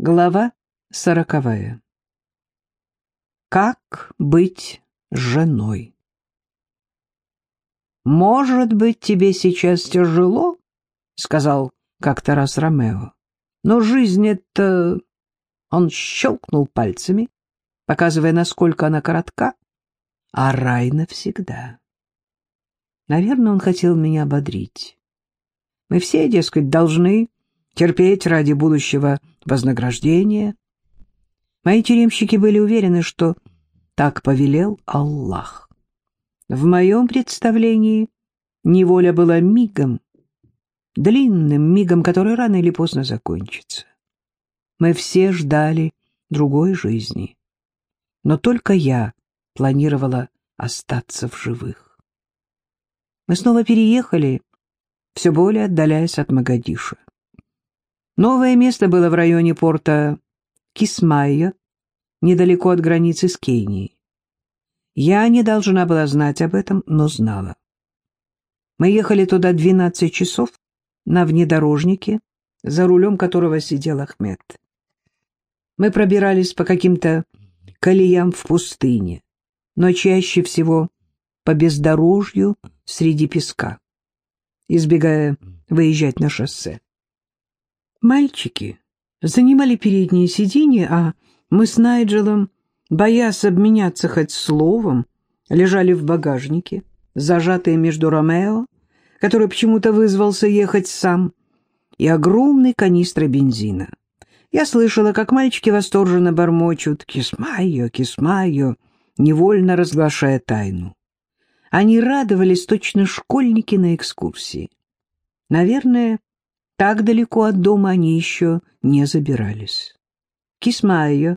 Глава сороковая. Как быть женой? «Может быть, тебе сейчас тяжело?» — сказал как-то раз Ромео. «Но жизнь — это...» Он щелкнул пальцами, показывая, насколько она коротка, а рай навсегда. Наверное, он хотел меня ободрить. Мы все, дескать, должны терпеть ради будущего вознаграждения. Мои тюремщики были уверены, что так повелел Аллах. В моем представлении неволя была мигом, длинным мигом, который рано или поздно закончится. Мы все ждали другой жизни, но только я планировала остаться в живых. Мы снова переехали, все более отдаляясь от Магадиша. Новое место было в районе порта Кисмайо, недалеко от границы с Кенией. Я не должна была знать об этом, но знала. Мы ехали туда 12 часов на внедорожнике, за рулем которого сидел Ахмед. Мы пробирались по каким-то колеям в пустыне, но чаще всего по бездорожью среди песка, избегая выезжать на шоссе. Мальчики занимали передние сиденья, а мы с Найджелом, боясь обменяться хоть словом, лежали в багажнике, зажатые между Ромео, который почему-то вызвался ехать сам, и огромной канистрой бензина. Я слышала, как мальчики восторженно бормочут «Кисмайо, Кисмайо», невольно разглашая тайну. Они радовались точно школьники на экскурсии. Наверное, так далеко от дома они еще не забирались. Кисмайо,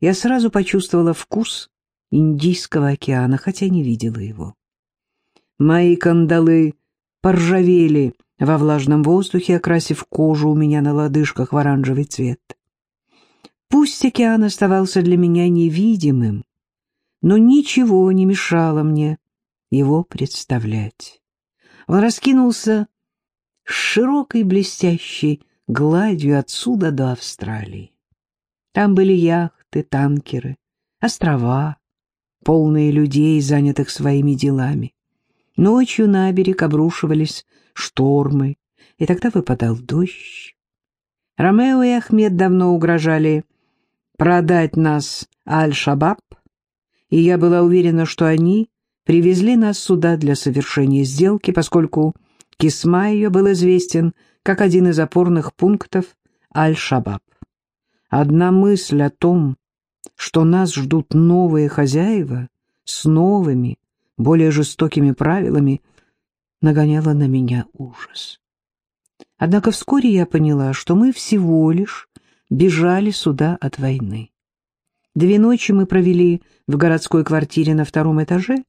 я сразу почувствовала вкус Индийского океана, хотя не видела его. Мои кандалы поржавели во влажном воздухе, окрасив кожу у меня на лодыжках в оранжевый цвет. Пусть океан оставался для меня невидимым, но ничего не мешало мне его представлять. Он раскинулся с широкой блестящей гладью отсюда до Австралии. Там были яхты, танкеры, острова, полные людей, занятых своими делами. Ночью на берег обрушивались штормы, и тогда выпадал дождь. Ромео и Ахмед давно угрожали продать нас Аль-Шабаб, и я была уверена, что они привезли нас сюда для совершения сделки, поскольку Кисмайо был известен как один из опорных пунктов Аль-Шабаб. Одна мысль о том, что нас ждут новые хозяева с новыми, более жестокими правилами, нагоняла на меня ужас. Однако вскоре я поняла, что мы всего лишь бежали сюда от войны. Две ночи мы провели в городской квартире на втором этаже,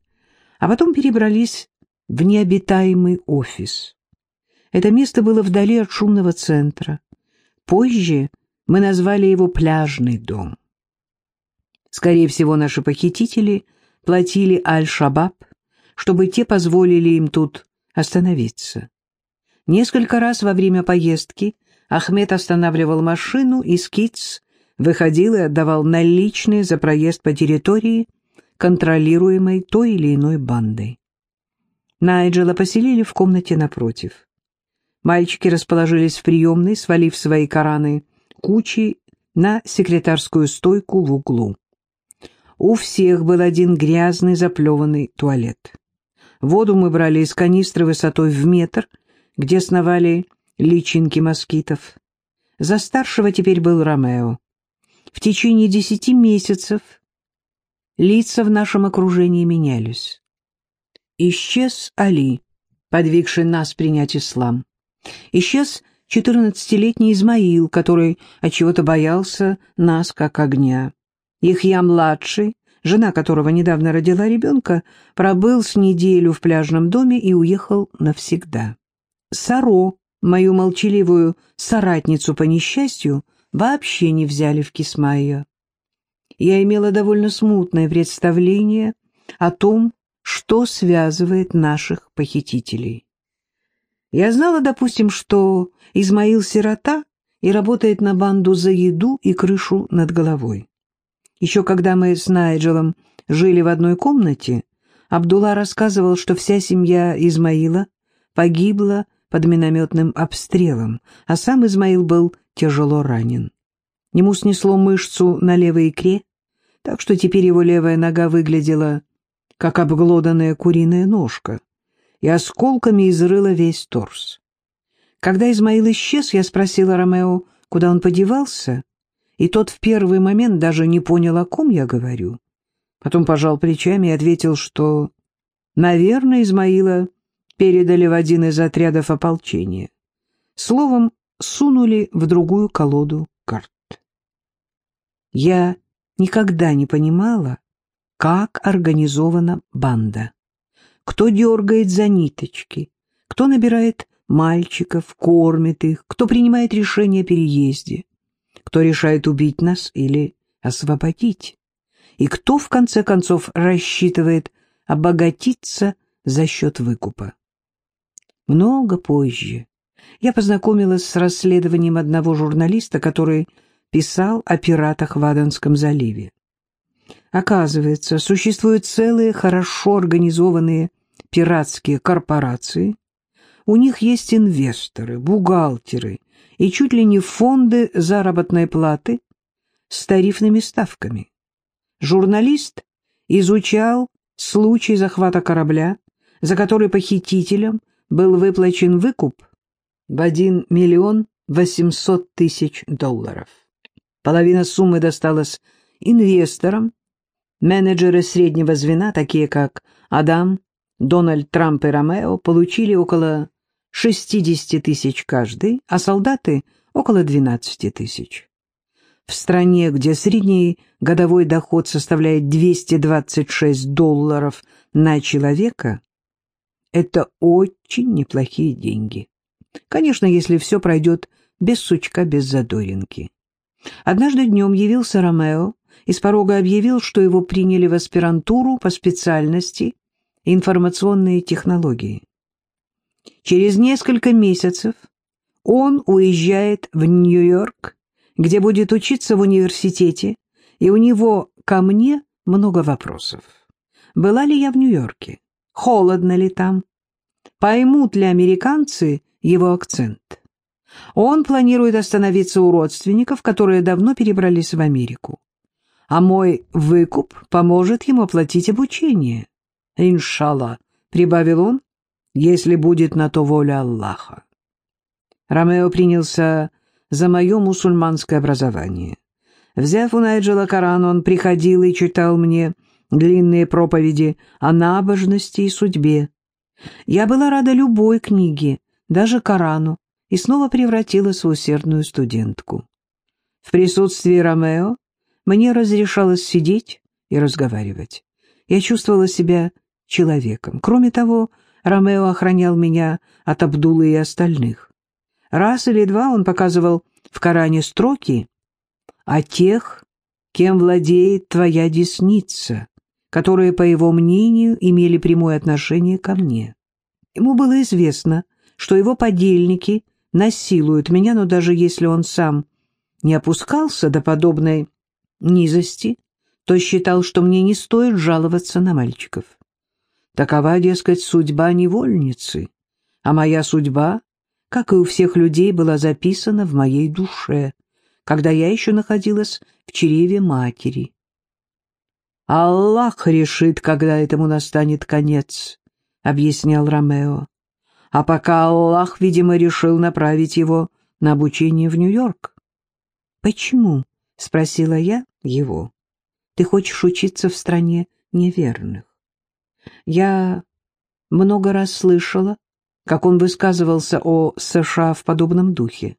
а потом перебрались в необитаемый офис. Это место было вдали от шумного центра. Позже мы назвали его «пляжный дом». Скорее всего, наши похитители платили Аль-Шабаб, чтобы те позволили им тут остановиться. Несколько раз во время поездки Ахмед останавливал машину, и Скитс выходил и отдавал наличные за проезд по территории, контролируемой той или иной бандой. Найджела поселили в комнате напротив. Мальчики расположились в приемной, свалив свои Кораны кучи на секретарскую стойку в углу. У всех был один грязный заплеванный туалет. Воду мы брали из канистры высотой в метр, где сновали личинки москитов. За старшего теперь был Ромео. В течение десяти месяцев лица в нашем окружении менялись. Исчез Али, подвигший нас принять ислам. Исчез четырнадцатилетний Измаил, который от чего то боялся нас как огня. Ихья-младший, жена которого недавно родила ребенка, пробыл с неделю в пляжном доме и уехал навсегда. Саро, мою молчаливую соратницу по несчастью, вообще не взяли в Кисмайо. Я имела довольно смутное представление о том, что связывает наших похитителей. Я знала, допустим, что Измаил сирота и работает на банду за еду и крышу над головой. Еще когда мы с Найджелом жили в одной комнате, Абдулла рассказывал, что вся семья Измаила погибла под минометным обстрелом, а сам Измаил был тяжело ранен. Ему снесло мышцу на левой икре, так что теперь его левая нога выглядела как обглоданная куриная ножка, и осколками изрыла весь торс. Когда Измаил исчез, я спросила Ромео, куда он подевался, и тот в первый момент даже не понял, о ком я говорю. Потом пожал плечами и ответил, что, наверное, Измаила передали в один из отрядов ополчения. Словом, сунули в другую колоду карт. Я никогда не понимала, как организована банда. Кто дергает за ниточки, кто набирает мальчиков, кормит их, кто принимает решение о переезде, кто решает убить нас или освободить и кто, в конце концов, рассчитывает обогатиться за счет выкупа. Много позже я познакомилась с расследованием одного журналиста, который писал о пиратах в Аденском заливе. Оказывается, существуют целые хорошо организованные пиратские корпорации, у них есть инвесторы, бухгалтеры и чуть ли не фонды заработной платы с тарифными ставками журналист изучал случай захвата корабля, за который похитителям был выплачен выкуп в 1 миллион 800 тысяч долларов. Половина суммы досталась инвесторам, менеджеры среднего звена, такие как Адам, Дональд Трамп и Ромео, получили около 60 тысяч каждый, а солдаты — около 12 тысяч в стране, где средний годовой доход составляет 226 долларов на человека, это очень неплохие деньги. Конечно, если все пройдет без сучка, без задоринки. Однажды днем явился Ромео и с порога объявил, что его приняли в аспирантуру по специальности информационные технологии. Через несколько месяцев он уезжает в Нью-Йорк где будет учиться в университете, и у него ко мне много вопросов. Была ли я в Нью-Йорке? Холодно ли там? Поймут ли американцы его акцент? Он планирует остановиться у родственников, которые давно перебрались в Америку. А мой выкуп поможет ему оплатить обучение. Иншалла, прибавил он, если будет на то воля Аллаха. Ромео принялся за мое мусульманское образование. Взяв у Найджела Коран, он приходил и читал мне длинные проповеди о набожности и судьбе. Я была рада любой книге, даже Корану, и снова превратилась в усердную студентку. В присутствии Ромео мне разрешалось сидеть и разговаривать. Я чувствовала себя человеком. Кроме того, Ромео охранял меня от Абдулы и остальных. Раз или два он показывал в Коране строки о тех, кем владеет твоя десница, которые, по его мнению, имели прямое отношение ко мне. Ему было известно, что его подельники насилуют меня, но даже если он сам не опускался до подобной низости, то считал, что мне не стоит жаловаться на мальчиков. Такова, дескать, судьба невольницы, а моя судьба как и у всех людей, была записана в моей душе, когда я еще находилась в чреве матери. «Аллах решит, когда этому настанет конец», — объяснял Ромео. «А пока Аллах, видимо, решил направить его на обучение в Нью-Йорк». «Почему?» — спросила я его. «Ты хочешь учиться в стране неверных?» Я много раз слышала, как он высказывался о США в подобном духе.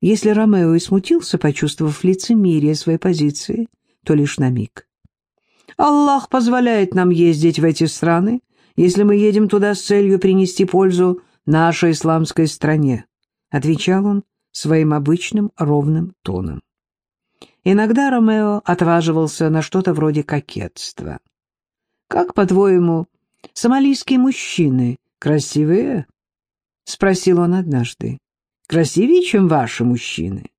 Если Ромео и смутился, почувствовав лицемерие своей позиции, то лишь на миг. «Аллах позволяет нам ездить в эти страны, если мы едем туда с целью принести пользу нашей исламской стране», отвечал он своим обычным ровным тоном. Иногда Ромео отваживался на что-то вроде кокетства. «Как, по-твоему, сомалийские мужчины красивые?» — спросил он однажды. Красивее, чем ваши мужчины.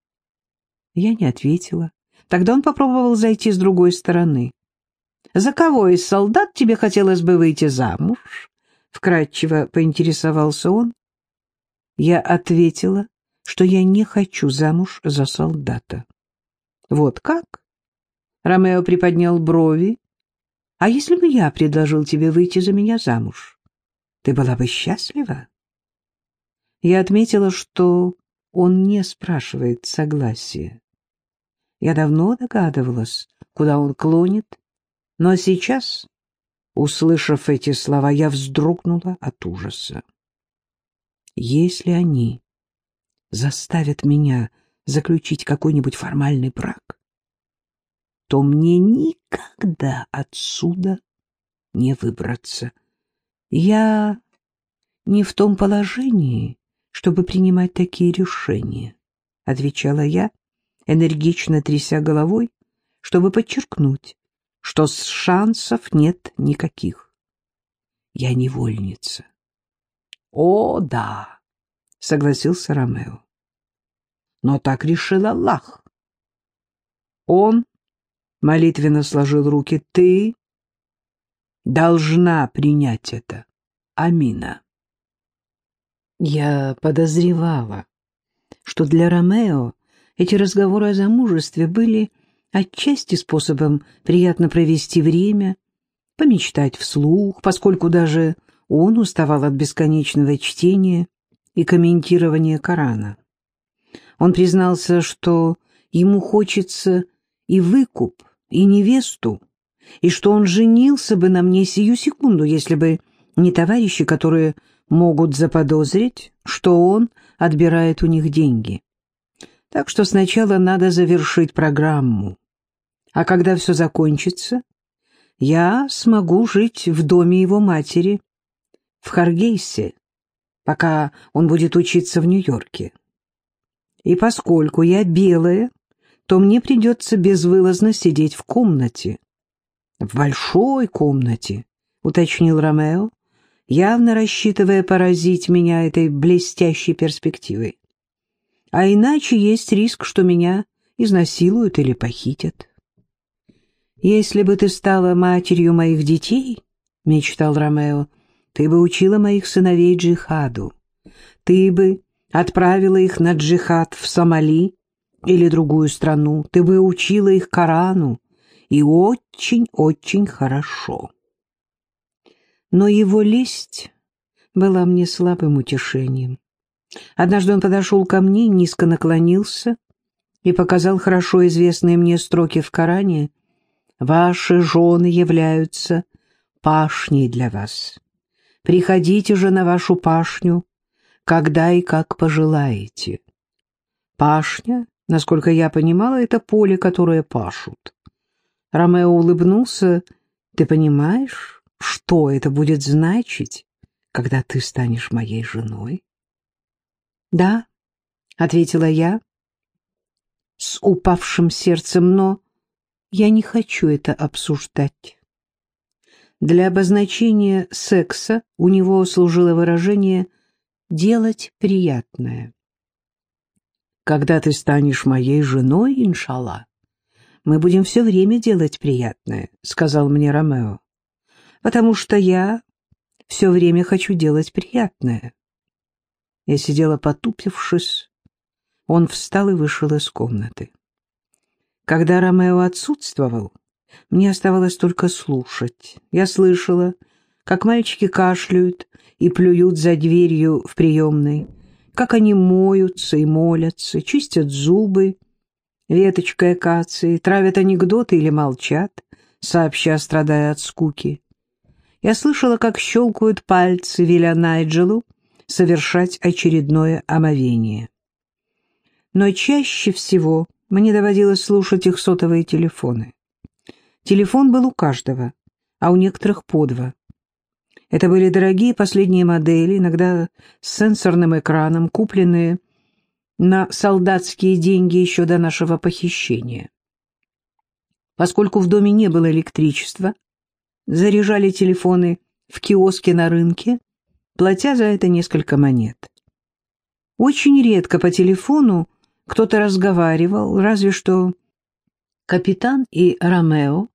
Я не ответила. Тогда он попробовал зайти с другой стороны. «За кого из солдат тебе хотелось бы выйти замуж?» Вкратчиво поинтересовался он. Я ответила, что я не хочу замуж за солдата. «Вот как?» Ромео приподнял брови. «А если бы я предложил тебе выйти за меня замуж, ты была бы счастлива?» Я отметила, что он не спрашивает согласия. Я давно догадывалась, куда он клонит, но сейчас, услышав эти слова, я вздрогнула от ужаса. Если они заставят меня заключить какой-нибудь формальный брак, то мне никогда отсюда не выбраться. Я не в том положении, чтобы принимать такие решения, — отвечала я, энергично тряся головой, чтобы подчеркнуть, что шансов нет никаких. Я невольница. — О, да, — согласился Ромео. — Но так решил Аллах. Он молитвенно сложил руки. — Ты должна принять это. Амина. Я подозревала, что для Ромео эти разговоры о замужестве были отчасти способом приятно провести время, помечтать вслух, поскольку даже он уставал от бесконечного чтения и комментирования Корана. Он признался, что ему хочется и выкуп, и невесту, и что он женился бы на мне сию секунду, если бы не товарищи, которые могут заподозрить, что он отбирает у них деньги. Так что сначала надо завершить программу. А когда все закончится, я смогу жить в доме его матери, в Харгейсе, пока он будет учиться в Нью-Йорке. И поскольку я белая, то мне придется безвылазно сидеть в комнате. В большой комнате, уточнил Ромео, явно рассчитывая поразить меня этой блестящей перспективой. А иначе есть риск, что меня изнасилуют или похитят. «Если бы ты стала матерью моих детей, — мечтал Ромео, — ты бы учила моих сыновей джихаду. Ты бы отправила их на джихад в Сомали или другую страну. Ты бы учила их Корану, и очень-очень хорошо» но его лесть была мне слабым утешением. Однажды он подошел ко мне, низко наклонился и показал хорошо известные мне строки в Коране «Ваши жены являются пашней для вас. Приходите же на вашу пашню, когда и как пожелаете». Пашня, насколько я понимала, это поле, которое пашут. Ромео улыбнулся. «Ты понимаешь?» что это будет значить, когда ты станешь моей женой? — Да, — ответила я с упавшим сердцем, но я не хочу это обсуждать. Для обозначения секса у него служило выражение «делать приятное». «Когда ты станешь моей женой, иншалла, мы будем все время делать приятное», — сказал мне Ромео потому что я все время хочу делать приятное. Я сидела потупившись. Он встал и вышел из комнаты. Когда Ромео отсутствовал, мне оставалось только слушать. Я слышала, как мальчики кашляют и плюют за дверью в приемной, как они моются и молятся, чистят зубы веточкой акации, травят анекдоты или молчат, сообща страдая от скуки. Я слышала, как щелкают пальцы, веля Найджелу совершать очередное омовение. Но чаще всего мне доводилось слушать их сотовые телефоны. Телефон был у каждого, а у некоторых по два. Это были дорогие последние модели, иногда с сенсорным экраном, купленные на солдатские деньги еще до нашего похищения. Поскольку в доме не было электричества, заряжали телефоны в киоске на рынке, платя за это несколько монет. Очень редко по телефону кто-то разговаривал, разве что капитан и Ромео,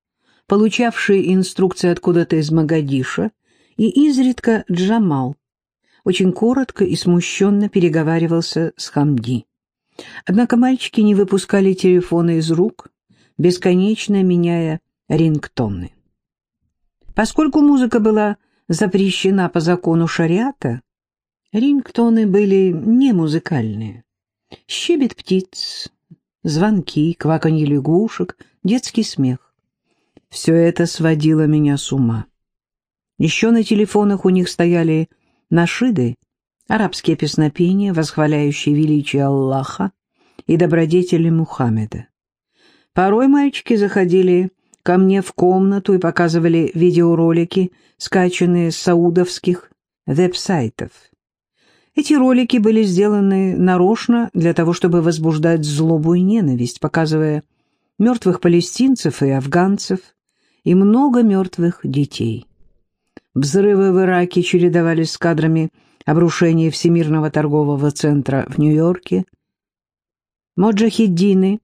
получавшие инструкции откуда-то из Магадиша, и изредка Джамал, очень коротко и смущенно переговаривался с Хамди. Однако мальчики не выпускали телефоны из рук, бесконечно меняя рингтоны. Поскольку музыка была запрещена по закону шариата, рингтоны были не музыкальные. Щебет птиц, звонки, кваканье лягушек, детский смех. Все это сводило меня с ума. Еще на телефонах у них стояли нашиды, арабские песнопения, восхваляющие величие Аллаха и добродетели Мухаммеда. Порой мальчики заходили ко мне в комнату и показывали видеоролики, скачанные с саудовских веб-сайтов. Эти ролики были сделаны нарочно для того, чтобы возбуждать злобу и ненависть, показывая мертвых палестинцев и афганцев и много мертвых детей. Взрывы в Ираке чередовались с кадрами обрушения Всемирного торгового центра в Нью-Йорке. Моджахиддины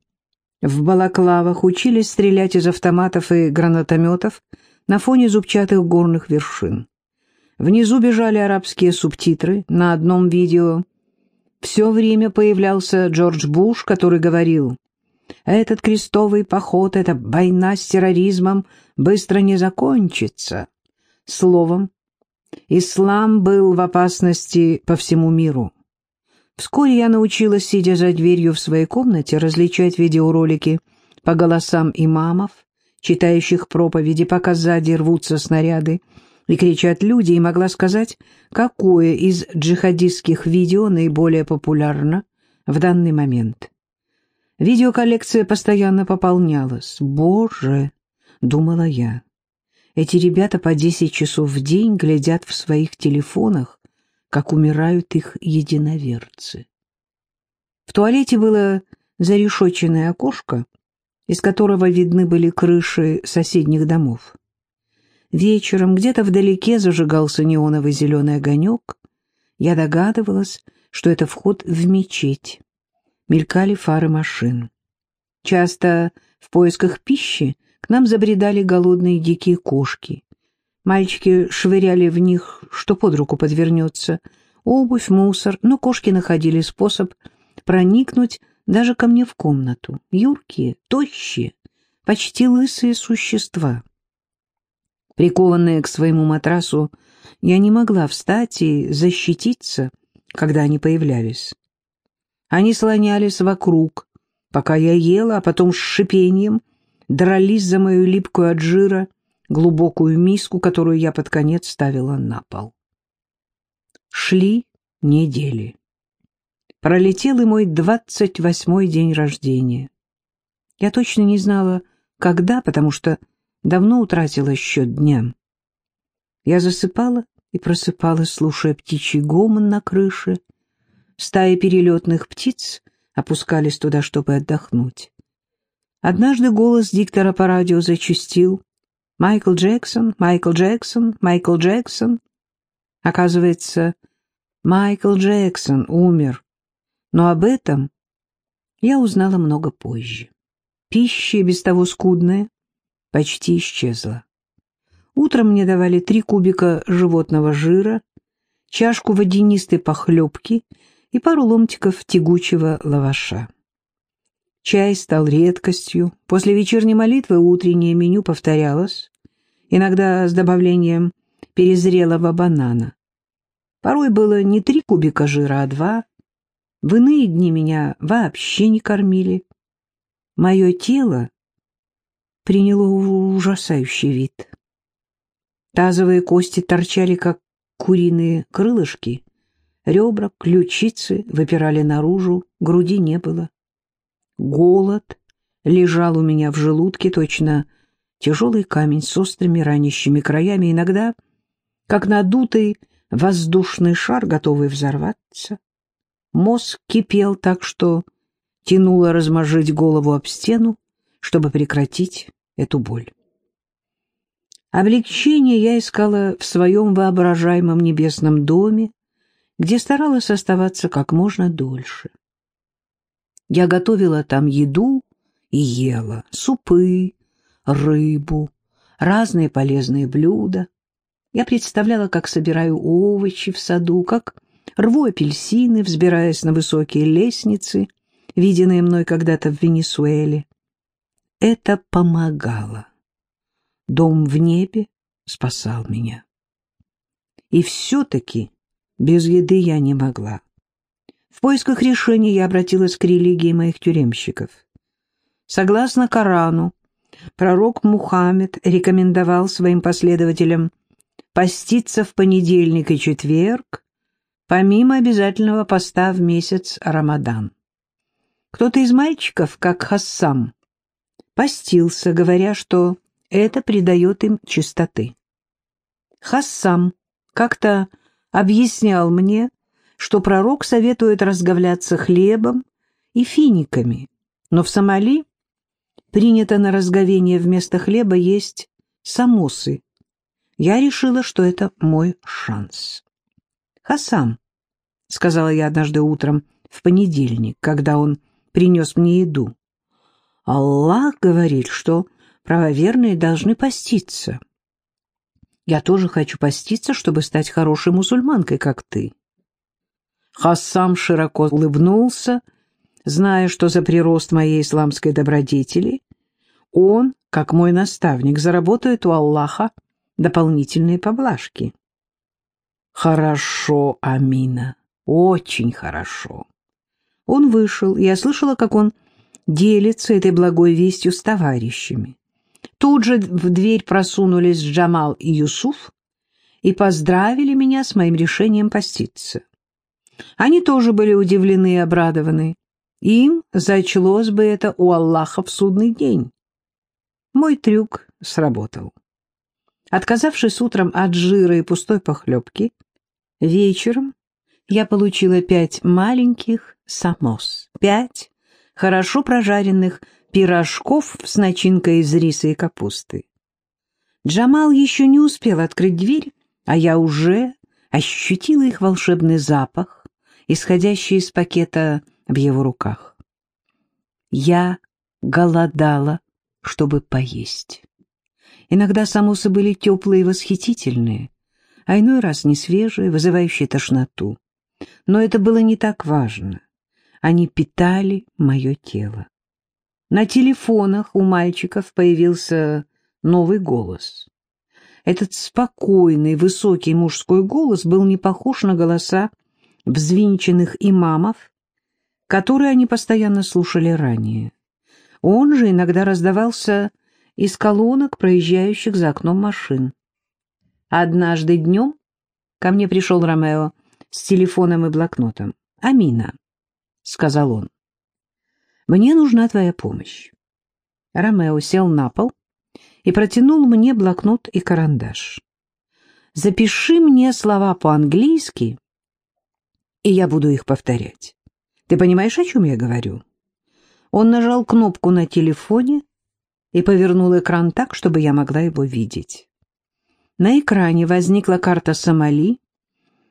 в балаклавах учились стрелять из автоматов и гранатометов на фоне зубчатых горных вершин. Внизу бежали арабские субтитры, на одном видео все время появлялся Джордж Буш, который говорил, «Этот крестовый поход, эта война с терроризмом быстро не закончится». Словом, ислам был в опасности по всему миру. Вскоре я научилась, сидя за дверью в своей комнате, различать видеоролики по голосам имамов, читающих проповеди, пока сзади рвутся снаряды и кричат люди, и могла сказать, какое из джихадистских видео наиболее популярно в данный момент. Видеоколлекция постоянно пополнялась. «Боже!» — думала я. «Эти ребята по десять часов в день глядят в своих телефонах, как умирают их единоверцы. В туалете было зарешоченное окошко, из которого видны были крыши соседних домов. Вечером где-то вдалеке зажигался неоновый зеленый огонек. Я догадывалась, что это вход в мечеть. Мелькали фары машин. Часто в поисках пищи к нам забредали голодные дикие кошки. Мальчики швыряли в них, что под руку подвернется, обувь, мусор, но кошки находили способ проникнуть даже ко мне в комнату. Юркие, тощие, почти лысые существа. Прикованная к своему матрасу, я не могла встать и защититься, когда они появлялись. Они слонялись вокруг, пока я ела, а потом с шипением дрались за мою липкую от жира глубокую миску, которую я под конец ставила на пол. Шли недели. Пролетел и мой двадцать восьмой день рождения. Я точно не знала, когда, потому что давно утратила счет дням. Я засыпала и просыпалась, слушая птичий гомон на крыше. Стаи перелетных птиц опускались туда, чтобы отдохнуть. Однажды голос диктора по радио зачастил. Майкл Джексон, Майкл Джексон, Майкл Джексон. Оказывается, Майкл Джексон умер. Но об этом я узнала много позже. Пища, без того скудная, почти исчезла. Утром мне давали три кубика животного жира, чашку водянистой похлебки и пару ломтиков тягучего лаваша. Чай стал редкостью. После вечерней молитвы утреннее меню повторялось, иногда с добавлением перезрелого банана. Порой было не три кубика жира, а два. В иные дни меня вообще не кормили. Мое тело приняло ужасающий вид. Тазовые кости торчали, как куриные крылышки, ребра, ключицы выпирали наружу, груди не было. Голод лежал у меня в желудке, точно тяжелый камень с острыми ранящими краями, иногда, как надутый воздушный шар, готовый взорваться. Мозг кипел так, что тянуло размажить голову об стену, чтобы прекратить эту боль. Облегчение я искала в своем воображаемом небесном доме, где старалась оставаться как можно дольше. Я готовила там еду и ела супы, рыбу, разные полезные блюда. Я представляла, как собираю овощи в саду, как рву апельсины, взбираясь на высокие лестницы, виденные мной когда-то в Венесуэле. Это помогало. Дом в небе спасал меня. И все-таки без еды я не могла. В поисках решения я обратилась к религии моих тюремщиков. Согласно Корану, пророк Мухаммед рекомендовал своим последователям поститься в понедельник и четверг, помимо обязательного поста в месяц Рамадан. Кто-то из мальчиков, как Хассам, постился, говоря, что это придает им чистоты. Хассам как-то объяснял мне, что пророк советует разговляться хлебом и финиками, но в Сомали принято на разговение вместо хлеба есть самосы. Я решила, что это мой шанс. «Хасам», — сказала я однажды утром в понедельник, когда он принес мне еду, — «Аллах говорит, что правоверные должны поститься». Я тоже хочу поститься, чтобы стать хорошей мусульманкой, как ты. Хассам широко улыбнулся, зная, что за прирост моей исламской добродетели он, как мой наставник, заработает у Аллаха дополнительные поблажки. Хорошо, Амина, очень хорошо. Он вышел, и я слышала, как он делится этой благой вестью с товарищами. Тут же в дверь просунулись Джамал и Юсуф и поздравили меня с моим решением поститься. Они тоже были удивлены и обрадованы. Им зачлось бы это у Аллаха в судный день. Мой трюк сработал. Отказавшись утром от жира и пустой похлебки, вечером я получила пять маленьких самос, пять хорошо прожаренных пирожков с начинкой из риса и капусты. Джамал еще не успел открыть дверь, а я уже ощутила их волшебный запах, исходящий из пакета в его руках. Я голодала, чтобы поесть. Иногда самосы были теплые и восхитительные, а иной раз не свежие, вызывающие тошноту. Но это было не так важно. Они питали мое тело. На телефонах у мальчиков появился новый голос. Этот спокойный, высокий мужской голос был не похож на голоса взвинченных имамов, которые они постоянно слушали ранее. Он же иногда раздавался из колонок, проезжающих за окном машин. Однажды днем ко мне пришел Ромео с телефоном и блокнотом. «Амина», — сказал он, мне нужна твоя помощь. Ромео сел на пол и протянул мне блокнот и карандаш. Запиши мне слова по-английски, и я буду их повторять. Ты понимаешь, о чем я говорю? Он нажал кнопку на телефоне и повернул экран так, чтобы я могла его видеть. На экране возникла карта Сомали,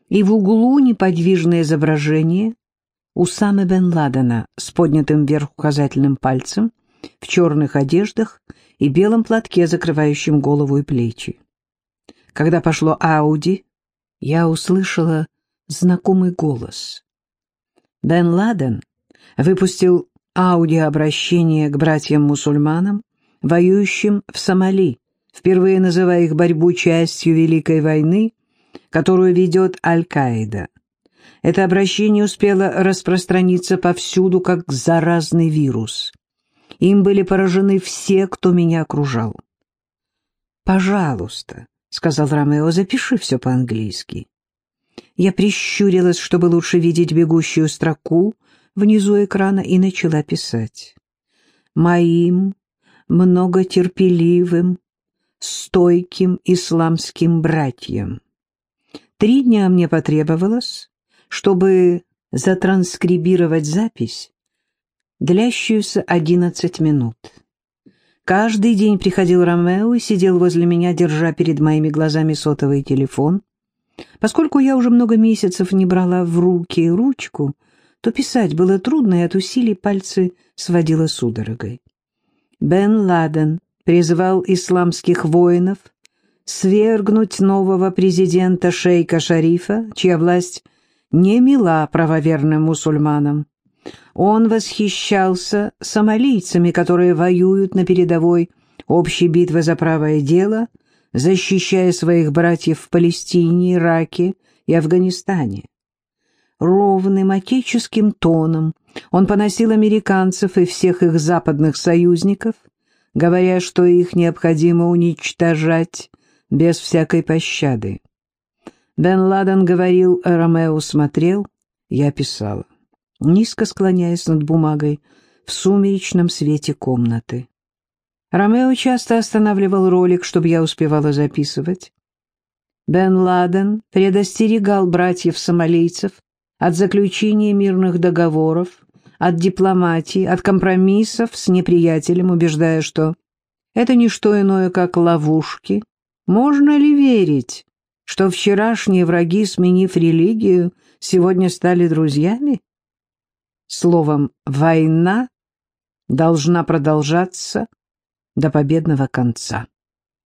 и в углу неподвижное изображение Усамы бен Ладена с поднятым вверх указательным пальцем, в черных одеждах и белом платке, закрывающем голову и плечи. Когда пошло Ауди, я услышала знакомый голос. Бен Ладен выпустил аудиообращение к братьям-мусульманам, воюющим в Сомали, впервые называя их борьбу частью Великой войны, которую ведет Аль-Каида. Это обращение успело распространиться повсюду, как заразный вирус. Им были поражены все, кто меня окружал. «Пожалуйста», — сказал Ромео, — «запиши все по-английски». Я прищурилась, чтобы лучше видеть бегущую строку внизу экрана, и начала писать. «Моим многотерпеливым, стойким исламским братьям». Три дня мне потребовалось, чтобы затранскрибировать запись, длящуюся одиннадцать минут. Каждый день приходил Ромео и сидел возле меня, держа перед моими глазами сотовый телефон. Поскольку я уже много месяцев не брала в руки ручку, то писать было трудно, и от усилий пальцы сводило судорогой. Бен Ладен призывал исламских воинов свергнуть нового президента шейка Шарифа, чья власть не мила правоверным мусульманам. Он восхищался сомалийцами, которые воюют на передовой общей битвы за правое дело, защищая своих братьев в Палестине, Ираке и Афганистане. Ровным отеческим тоном он поносил американцев и всех их западных союзников, говоря, что их необходимо уничтожать без всякой пощады. Бен Ладен говорил, Ромео смотрел, я писала, низко склоняясь над бумагой в сумеречном свете комнаты. Ромео часто останавливал ролик, чтобы я успевала записывать. Бен Ладен предостерегал братьев-сомалийцев от заключения мирных договоров, от дипломатии, от компромиссов с неприятелем, убеждая, что это не что иное, как ловушки. Можно ли верить, что вчерашние враги, сменив религию, сегодня стали друзьями? Словом, война должна продолжаться до победного конца.